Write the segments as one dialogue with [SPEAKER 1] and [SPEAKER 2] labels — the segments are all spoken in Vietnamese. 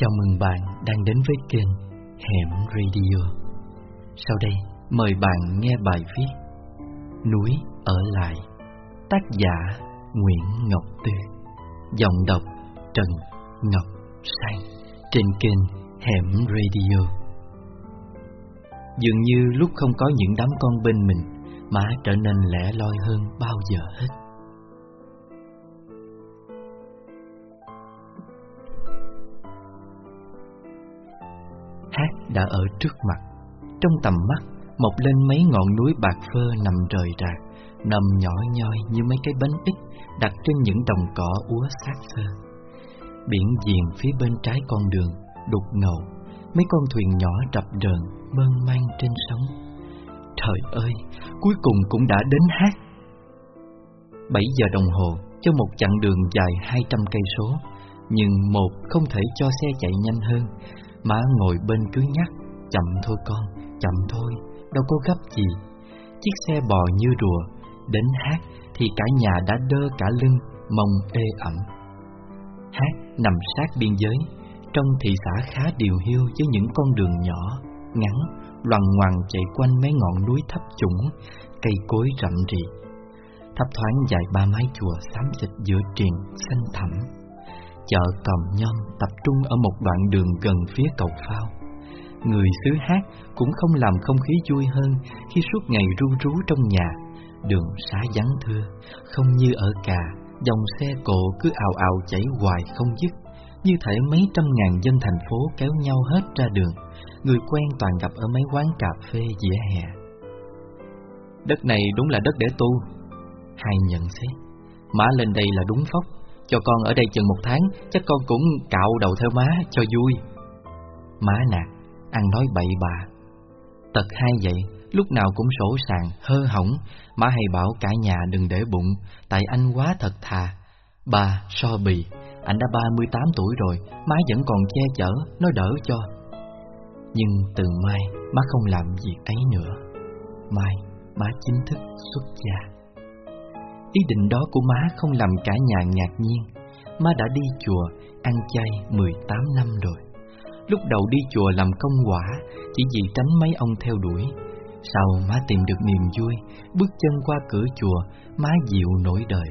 [SPEAKER 1] Chào mừng bạn đang đến với kênh Hẻm Radio. Sau đây, mời bạn nghe bài viết Núi ở lại, tác giả Nguyễn Ngọc Tư, giọng đọc Trần Ngọc Sang trên kênh Hẻm Radio. Dường như lúc không có những đám con bên mình, má trở nên lẻ loi hơn bao giờ hết. Đã ở trước mặt. Trong tầm mắt, Mọc lên mấy ngọn núi bạc phơ nằm rời rạc, Nằm nhỏ nhoi như mấy cái bánh ít Đặt trên những đồng cỏ úa sát xơ. Biển diền phía bên trái con đường, Đục ngầu, Mấy con thuyền nhỏ rập rờn, Mơn man trên sóng. Trời ơi, Cuối cùng cũng đã đến hát. 7 giờ đồng hồ, Cho một chặng đường dài 200 cây số, Nhưng một không thể cho xe chạy nhanh hơn. Má ngồi bên cứ nhắc Chậm thôi con, chậm thôi Đâu có gấp gì. Chiếc xe bò như rùa Đến hát thì cả nhà đã đơ cả lưng Mông ê ẩm. Hát nằm sát biên giới Trong thị xã khá điều hiu Với những con đường nhỏ, ngắn Loằng ngoằng chạy quanh mấy ngọn núi thấp trũng Cây cối rậm rì. Thấp thoáng dài ba mái chùa xám xịt giữa triền xanh thẳm chợ cầm nhom tập trung ở một đoạn đường gần phía cầu phao. Người xứ hát cũng không làm không khí vui hơn khi suốt ngày ru rú trong nhà, đường xá vắng thưa, không như ở cà, dòng xe cộ cứ ào ào chảy hoài không dứt, như thể mấy trăm ngàn dân thành phố kéo nhau hết ra đường, người quen toàn gặp ở mấy quán cà phê dĩa hè. Đất này đúng là đất để tu. Hai nhận xét, mã lên đây là đúng phóc, cho con ở đây chừng một tháng Chắc con cũng cạo đầu theo má cho vui. Má nè, Ăn nói bậy bạ. Tật hai vậy Lúc nào cũng sổ sàng, hơ hỏng. Má hay bảo cả nhà đừng để bụng Tại anh quá thật thà. Bà so bì. Anh đã 38 tuổi rồi Má vẫn còn che chở, nó đỡ cho. Nhưng từ mai Má không làm việc ấy nữa. Mai, má chính thức xuất gia. Ý định đó của má không làm cả nhà ngạc nhiên. Má đã đi chùa, ăn chay 18 năm rồi. Lúc đầu đi chùa làm công quả, Chỉ vì tránh mấy ông theo đuổi. Sau má tìm được niềm vui, Bước chân qua cửa chùa, Má dịu nổi đời.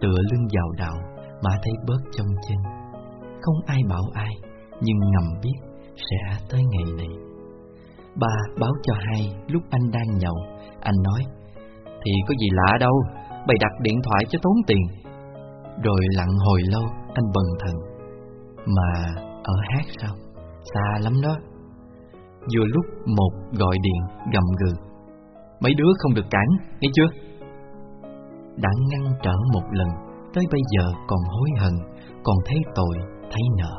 [SPEAKER 1] Tựa lưng vào đạo, Má thấy bớt trong chân Không ai bảo ai, Nhưng ngầm biết sẽ tới ngày này. Ba báo cho hai lúc anh đang nhậu, Anh nói, Thì có gì lạ đâu Bày đặt điện thoại cho tốn tiền. Rồi lặng hồi lâu, Anh bần thần. Mà ở hát sao? Xa lắm đó. Vừa lúc một gọi điện gầm gừ. Mấy đứa không được cản, Nghe chưa? Đã ngăn trở một lần, Tới bây giờ còn hối hận, Còn thấy tội, thấy nợ.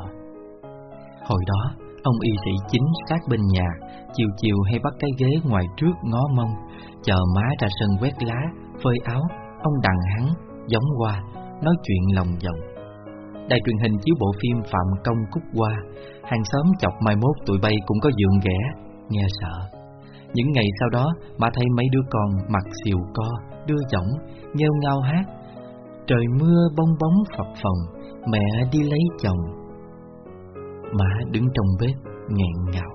[SPEAKER 1] Hồi đó, Ông y sĩ chính sát bên nhà, Chiều chiều hay bắt cái ghế ngoài trước ngó mông, Chờ má ra sân quét lá, Phơi áo. Ông đằng hắn, giống qua, nói chuyện lòng vòng. Đài truyền hình chiếu bộ phim Phạm Công Cúc Hoa, hàng xóm chọc mai mốt tụi bay cũng có dượng ghẻ, nghe sợ. Những ngày sau đó, mà thấy mấy đứa con mặt xìu co, đưa giọng nheo ngao hát. Trời mưa bong bóng phập phồng, mẹ đi lấy chồng. Má đứng trong bếp, nghẹn ngào.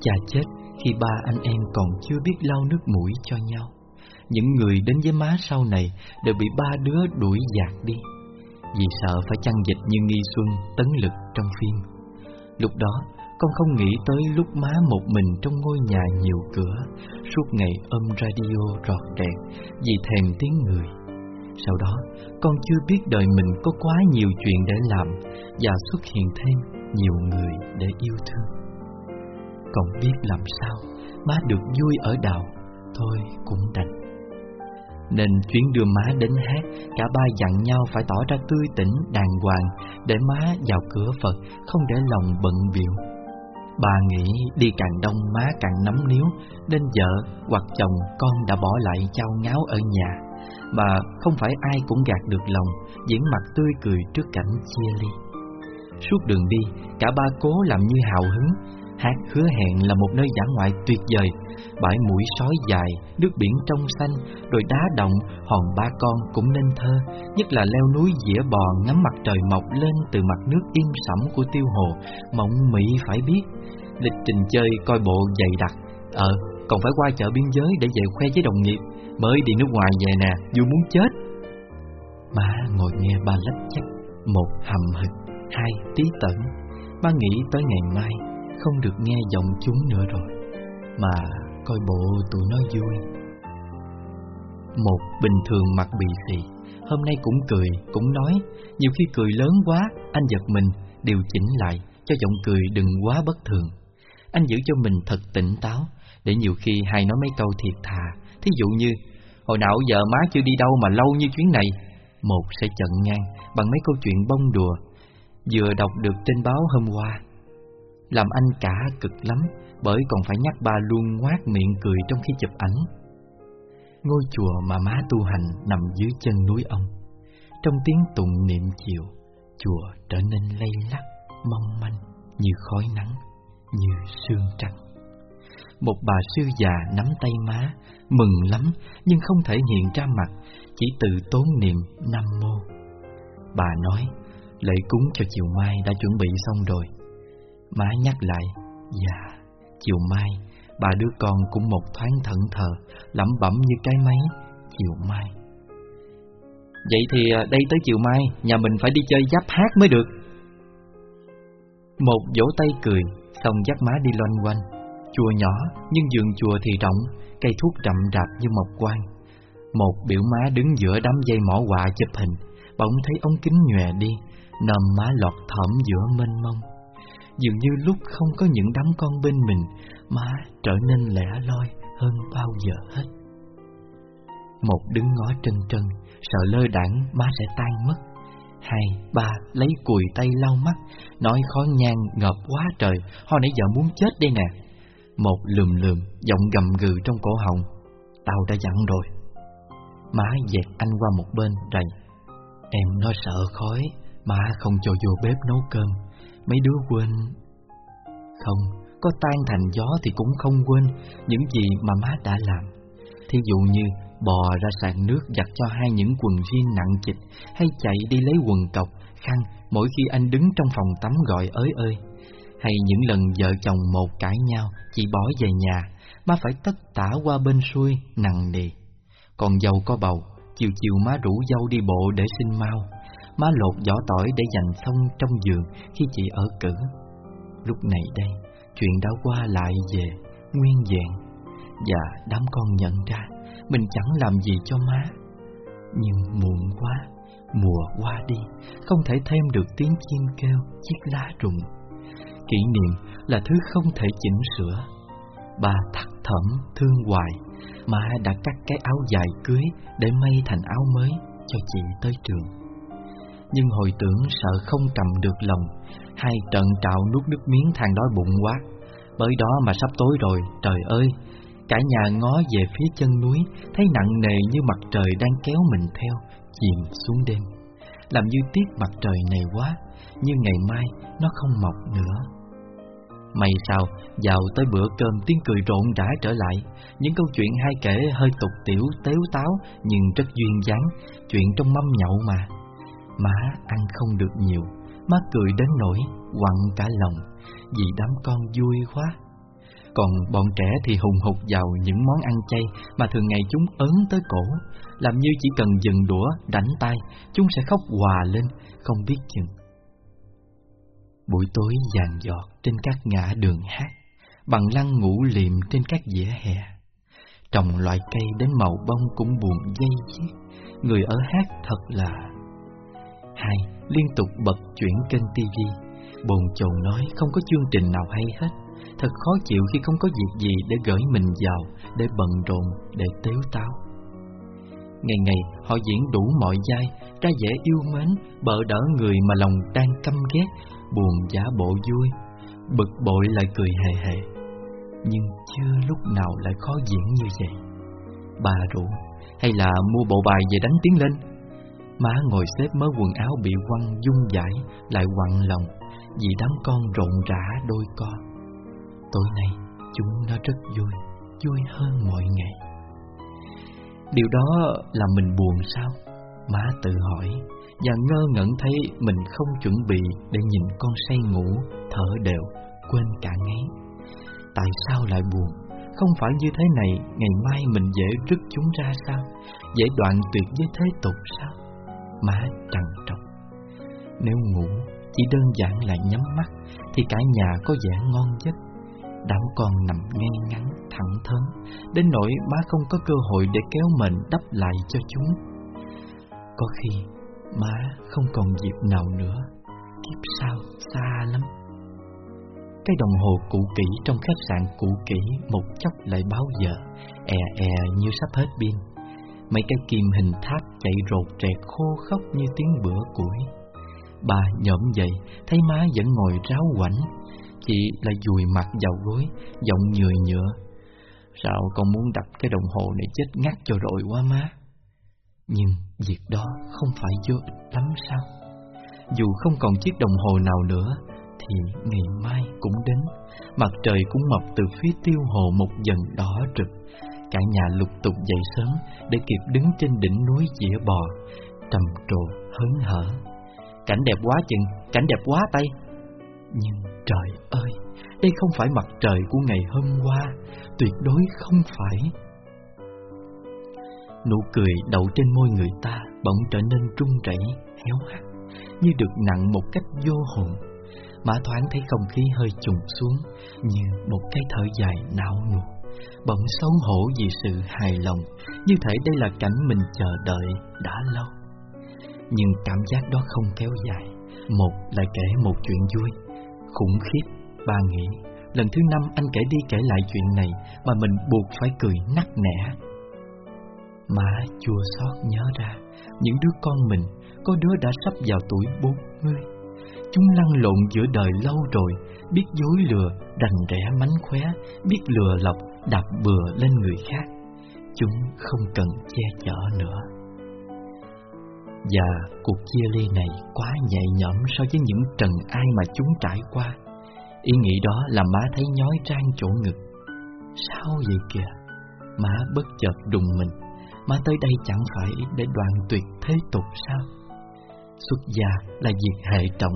[SPEAKER 1] Cha chết khi ba anh em còn chưa biết lau nước mũi cho nhau những người đến với má sau này đều bị ba đứa đuổi dạt đi vì sợ phải chăn dịch như nghi xuân tấn lực trong phim. Lúc đó, con không nghĩ tới lúc má một mình trong ngôi nhà nhiều cửa, suốt ngày ôm radio rọt rẹt vì thèm tiếng người. Sau đó, con chưa biết đời mình có quá nhiều chuyện để làm và xuất hiện thêm nhiều người để yêu thương. Còn biết làm sao má được vui ở đạo, thôi cũng đành. Nên chuyến đưa má đến hát, Cả ba dặn nhau phải tỏ ra tươi tỉnh, đàng hoàng, Để má vào cửa Phật, Không để lòng bận biểu. Bà nghĩ đi càng đông má càng nắm níu, Nên vợ hoặc chồng con đã bỏ lại trao ngáo ở nhà. Mà không phải ai cũng gạt được lòng, Diễn mặt tươi cười trước cảnh chia ly. Suốt đường đi, Cả ba cố làm như hào hứng Hát hứa hẹn là một nơi dã ngoại tuyệt vời. Bãi mũi sói dài, nước biển trong xanh đồi đá động, hòn ba con cũng nên thơ. Nhất là leo núi dĩa bò ngắm mặt trời mọc lên Từ mặt nước im sẫm của tiêu hồ Mộng mị phải biết. Lịch trình chơi coi bộ dày đặc. Ờ, còn phải qua chợ biên giới để về khoe với đồng nghiệp. Mới đi nước ngoài về nè, dù muốn chết. Má ngồi nghe ba lách chắc Một hầm hực, hai tí tẩn Má nghĩ tới ngày mai không được nghe giọng chúng nữa rồi Mà coi bộ tụi nó vui. Một bình thường mặt bị xì Hôm nay cũng cười, cũng nói Nhiều khi cười lớn quá Anh giật mình, điều chỉnh lại Cho giọng cười đừng quá bất thường. Anh giữ cho mình thật tỉnh táo Để nhiều khi hay nói mấy câu thiệt thà Thí dụ như Hồi nào giờ má chưa đi đâu mà lâu như chuyến này? Một sẽ chận ngang Bằng mấy câu chuyện bông đùa Vừa đọc được trên báo hôm qua. Làm anh cả cực lắm Bởi còn phải nhắc ba luôn ngoác miệng cười trong khi chụp ảnh. Ngôi chùa mà má tu hành nằm dưới chân núi ông. Trong tiếng tụng niệm chiều Chùa trở nên lay lắc, mong manh Như khói nắng, như sương trắng. Một bà sư già nắm tay má Mừng lắm nhưng không thể hiện ra mặt Chỉ tự tốn niệm Nam Mô. Bà nói Lễ cúng cho chiều mai đã chuẩn bị xong rồi. Má nhắc lại Dạ Chiều mai Bà đứa con cũng một thoáng thận thờ, Lẩm bẩm như cái máy, Chiều mai. Vậy thì à, đây tới chiều mai, Nhà mình phải đi chơi giáp hát mới được. Một vỗ tay cười, Xong dắt má đi loanh quanh. Chùa nhỏ, nhưng giường chùa thì rộng, Cây thuốc rậm rạp như mộc quan Một biểu má đứng giữa đám dây mỏ quạ chụp hình, Bỗng thấy ống kính nhòe đi Nằm má lọt thỏm giữa mênh mông. Dường như lúc không có những đám con bên mình Má trở nên lẻ loi hơn bao giờ hết. Một đứng ngó trân trân Sợ lơ đảng má sẽ tan mất. Hai, ba lấy cùi tay lau mắt Nói khói nhang ngợp quá trời Hồi nãy giờ muốn chết đây nè. Một lườm lườm Giọng gầm gừ trong cổ họng Tao đã dặn rồi. Má dẹt anh qua một bên rầy Em nói sợ khói Má không cho vô bếp nấu cơm. Mấy đứa quên. Không, có tan thành gió thì cũng không quên Những gì mà má đã làm. Thí dụ như bò ra sàn nước giặt cho hai những quần jean nặng chịch Hay chạy đi lấy quần cọc, khăn Mỗi khi anh đứng trong phòng tắm gọi ới ơi. Hay những lần vợ chồng một cãi nhau Chị bỏ về nhà Má phải tất tả qua bên xuôi nặng nề. Còn dâu có bầu Chiều chiều má rủ dâu đi bộ để sinh mau. Má lột vỏ tỏi để dành xong trong giường khi chị ở cử Lúc này đây, chuyện đã qua lại về, nguyên vẹn. Và đám con nhận ra, mình chẳng làm gì cho má. Nhưng muộn quá, mùa qua đi Không thể thêm được tiếng chim kêu, chiếc lá rụng. Kỷ niệm là thứ không thể chỉnh sửa. Bà thắt thẩm thương hoài Má đã cắt cái áo dài cưới Để may thành áo mới cho chị tới trường nhưng hồi tưởng sợ không cầm được lòng Hai trận trạo nuốt nước miếng than đói bụng quá. Bởi đó mà sắp tối rồi, trời ơi Cả nhà ngó về phía chân núi Thấy nặng nề như mặt trời đang kéo mình theo Chìm xuống đêm. Làm như tiếc mặt trời này quá Như ngày mai nó không mọc nữa. May sao, vào tới bữa cơm tiếng cười rộn rã trở lại. Những câu chuyện hai kể hơi tục tiểu, tếu táo Nhưng rất duyên dáng Chuyện trong mâm nhậu mà. Má ăn không được nhiều Má cười đến nỗi quặn cả lòng Vì đám con vui quá. Còn bọn trẻ thì hùng hục vào những món ăn chay Mà thường ngày chúng ớn tới cổ Làm như chỉ cần dừng đũa, đánh tay Chúng sẽ khóc hòa lên, không biết chừng. Buổi tối vàng giọt trên các ngã đường hát Bằng lăng ngủ liệm trên các dĩa hè. Trồng loại cây đến màu bông cũng buồn dây chiếc, Người ở hát thật là Hai, liên tục bật chuyển kênh tivi Bồn chồn nói không có chương trình nào hay hết. Thật khó chịu khi không có việc gì để gửi mình vào Để bận rộn, để tếu táo. Ngày ngày họ diễn đủ mọi vai Ra vẻ yêu mến, bợ đỡ người mà lòng đang căm ghét Buồn giả bộ vui Bực bội lại cười hề hề. Nhưng chưa lúc nào lại khó diễn như vậy. Bà rủ Hay là mua bộ bài về đánh tiếng lên? Má ngồi xếp mớ quần áo bị quăng dung dãi, Lại quặn lòng, Vì đám con rộn rã đôi con Tối nay, chúng nó rất vui Vui hơn mọi ngày. Điều đó là mình buồn sao? Má tự hỏi, Và ngơ ngẩn thấy mình không chuẩn bị Để nhìn con say ngủ, Thở đều, Quên cả ngáy. Tại sao lại buồn? Không phải như thế này, Ngày mai mình dễ rứt chúng ra sao? Dễ đoạn tuyệt với thế tục sao? Má trằn trọc. Nếu ngủ chỉ đơn giản là nhắm mắt Thì cả nhà có vẻ ngon giấc. Đám con nằm ngay ngắn, thẳng thớn, Đến nỗi má không có cơ hội để kéo mình đắp lại cho chúng. Có khi má không còn dịp nào nữa. Kiếp sau xa lắm. Cái đồng hồ cũ kỹ trong khách sạn cũ kỹ Một chốc lại báo giờ. E e như sắp hết pin. Mấy cái kim hình tháp chạy rột rẹt khô khóc như tiếng bữa củi. Bà nhổm dậy, Thấy má vẫn ngồi ráo quảnh. Chị lại dùi mặt vào gối, Giọng nhười nhựa. Sao con muốn đặt cái đồng hồ này chết ngắt cho rồi quá má? Nhưng việc đó không phải vô ích lắm sao? Dù không còn chiếc đồng hồ nào nữa, Thì ngày mai cũng đến. Mặt trời cũng mọc từ phía tiêu hồ một dần đỏ rực. Cả nhà lục tục dậy sớm Để kịp đứng trên đỉnh núi dĩa bò Trầm trồ hớn hở. Cảnh đẹp quá chừng, cảnh đẹp quá tay. Nhưng trời ơi, đây không phải mặt trời của ngày hôm qua Tuyệt đối không phải. Nụ cười đậu trên môi người ta bỗng trở nên trung rẩy, héo hắt Như được nặng một cách vô hồn. Mã thoáng thấy không khí hơi trùng xuống Như một cái thở dài não nuột Bỗng xấu hổ vì sự hài lòng, Như thể đây là cảnh mình chờ đợi đã lâu. Nhưng cảm giác đó không kéo dài. Một lại kể một chuyện vui. Khủng khiếp, Ba nghĩ, Lần thứ năm anh kể đi kể lại chuyện này Mà mình buộc phải cười nắc nẻ. Má chua xót nhớ ra, Những đứa con mình, Có đứa đã sắp vào tuổi bốn mươi. Chúng lăn lộn giữa đời lâu rồi, Biết dối lừa, Đành rẽ mánh khóe, Biết lừa lọc Đạp bừa lên người khác, Chúng không cần che chở nữa. Và cuộc chia ly này quá nhẹ nhõm so với những trần ai mà chúng trải qua. Ý nghĩ đó làm má thấy nhói trang chỗ ngực. Sao vậy kìa? Má bất chợt đùng mình. Má tới đây chẳng phải để đoạn tuyệt thế tục sao? Xuất gia là việc hệ trọng.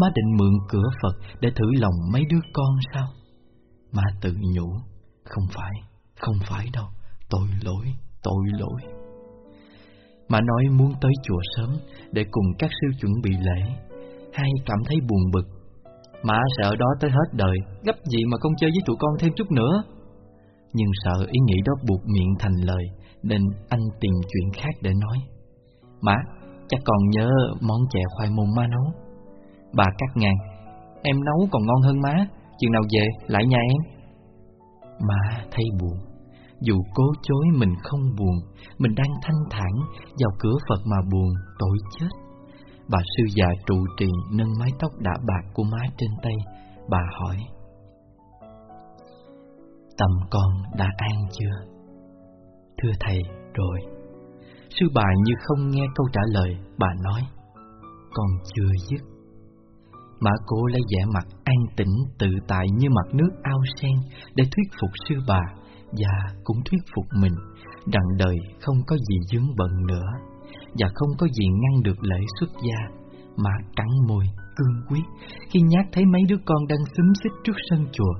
[SPEAKER 1] Má định mượn cửa Phật để thử lòng mấy đứa con sao? Má tự nhủ. Không phải, không phải đâu Tội lỗi, tội lỗi mà nói muốn tới chùa sớm để cùng các sư chuẩn bị lễ. hay cảm thấy buồn bực. Mà sợ đó tới hết đời, gấp gì mà không chơi với tụi con thêm chút nữa. Nhưng sợ ý nghĩ đó buộc miệng thành lời, nên anh tìm chuyện khác để nói. Má, chắc còn nhớ món chè khoai môn má nấu. Bà cắt ngang, em nấu còn ngon hơn má, chừng nào về lại nhà em mà thấy buồn, dù cố chối mình không buồn Mình đang thanh thản Vào cửa Phật mà buồn tội chết. Bà sư già trụ trì Nâng mái tóc đã bạc của má trên tay Bà hỏi Tâm con đã an chưa? Thưa thầy, rồi. Sư bà như không nghe câu trả lời Bà nói Con chưa dứt mà cô lấy vẻ mặt an tĩnh tự tại như mặt nước ao sen để thuyết phục sư bà và cũng thuyết phục mình rằng đời không có gì dướng bận nữa và không có gì ngăn được lễ xuất gia mà cắn môi cương quyết khi nhát thấy mấy đứa con đang xúm xích trước sân chùa.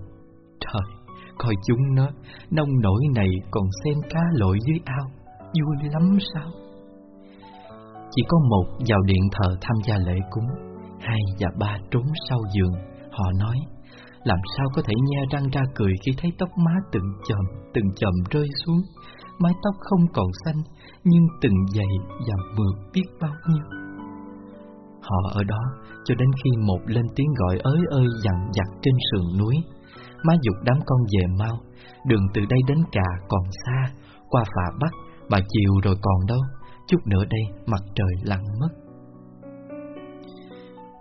[SPEAKER 1] Trời, coi chúng nó, nông nổi này còn xem cá lội dưới ao, vui lắm sao? Chỉ có một vào điện thờ tham gia lễ cúng, hai và ba trốn sau giường, họ nói làm sao có thể nhe răng ra cười khi thấy tóc má từng chậm, từng chậm rơi xuống, mái tóc không còn xanh, nhưng từng dày và mượt biết bao nhiêu. Họ ở đó cho đến khi một lên tiếng gọi ới ơi dằn dặt trên sườn núi. Má dục đám con về mau, đường từ đây đến cà còn xa, qua phà Bắc, mà chiều rồi còn đâu, chút nữa đây mặt trời lặn mất.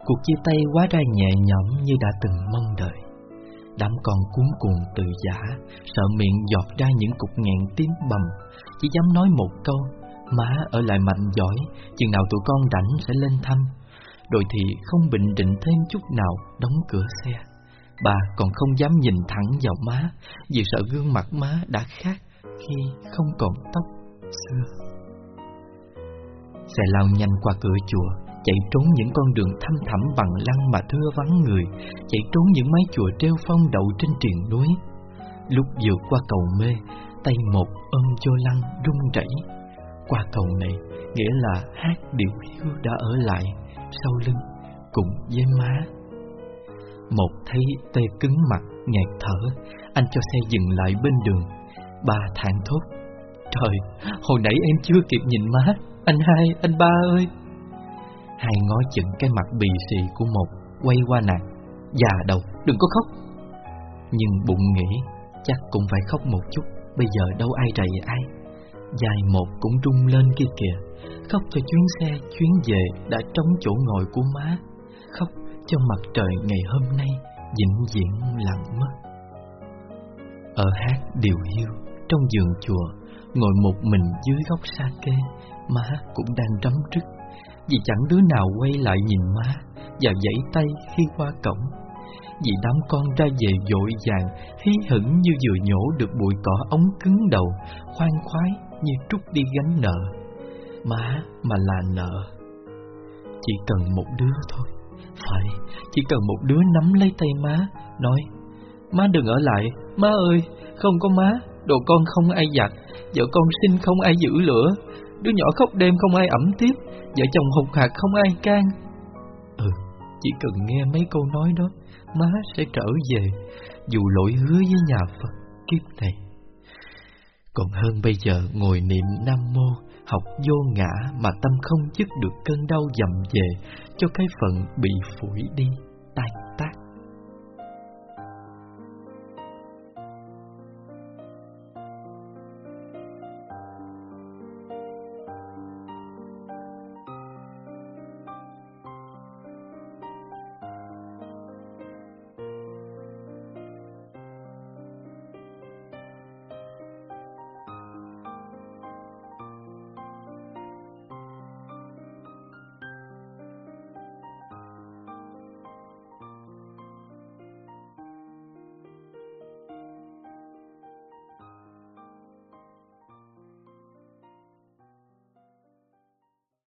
[SPEAKER 1] Cuộc chia tay quá ra nhẹ nhõm như đã từng mong đợi. Đám con cuốn cuồng từ giả, Sợ miệng giọt ra những cục nghẹn tím bầm. Chỉ dám nói một câu, Má ở lại mạnh giỏi, Chừng nào tụi con rảnh sẽ lên thăm. Rồi thì không bình định thêm chút nào, Đóng cửa xe. Bà còn không dám nhìn thẳng vào má, Vì sợ gương mặt má đã khác Khi không còn tóc xưa. Xe lao nhanh qua cửa chùa Chạy trốn những con đường thăm thẳm bằng lăng mà thưa vắng người Chạy trốn những mái chùa treo phong đậu trên triền núi. Lúc vượt qua cầu mê Tay một ôm vô lăng rung rẩy. Qua cầu này Nghĩa là hát điệu hiu đã ở lại Sau lưng cùng với má. Một thấy tê cứng mặt nghẹt thở Anh cho xe dừng lại bên đường. Ba thản thốt Trời, hồi nãy em chưa kịp nhìn má. Anh hai, anh ba ơi. Hai ngó chừng cái mặt bì xì của một Quay qua nàng. Già đầu, đừng có khóc. Nhưng bụng nghĩ Chắc cũng phải khóc một chút. Bây giờ đâu ai rầy ai. Dài một cũng rung lên kia kìa. Khóc cho chuyến xe chuyến về Đã trống chỗ ngồi của má. Khóc cho mặt trời ngày hôm nay Vĩnh viễn lặng mất. Ở hát điều hiu Trong giường chùa Ngồi một mình dưới góc sa kê Má cũng đang rắm rứt. Vì chẳng đứa nào quay lại nhìn má Và giãy tay khi qua cổng. Vì đám con ra về vội vàng Hí hửng như vừa nhổ được bụi cỏ ống cứng đầu Khoan khoái như trút đi gánh nợ. Má mà là nợ. Chỉ cần một đứa thôi. Phải, chỉ cần một đứa nắm lấy tay má Nói Má đừng ở lại, má ơi Không có má, đồ con không ai giặt. Vợ con sinh không ai giữ lửa. Đứa nhỏ khóc đêm không ai ẩm tiếp Vợ chồng hụt hạt không ai can. Ừ, chỉ cần nghe mấy câu nói đó Má sẽ trở về Dù lỗi hứa với nhà Phật kiếp này. Còn hơn bây giờ ngồi niệm Nam Mô Học vô ngã mà tâm không dứt được cơn đau dầm về Cho cái phận bị phủi đi tan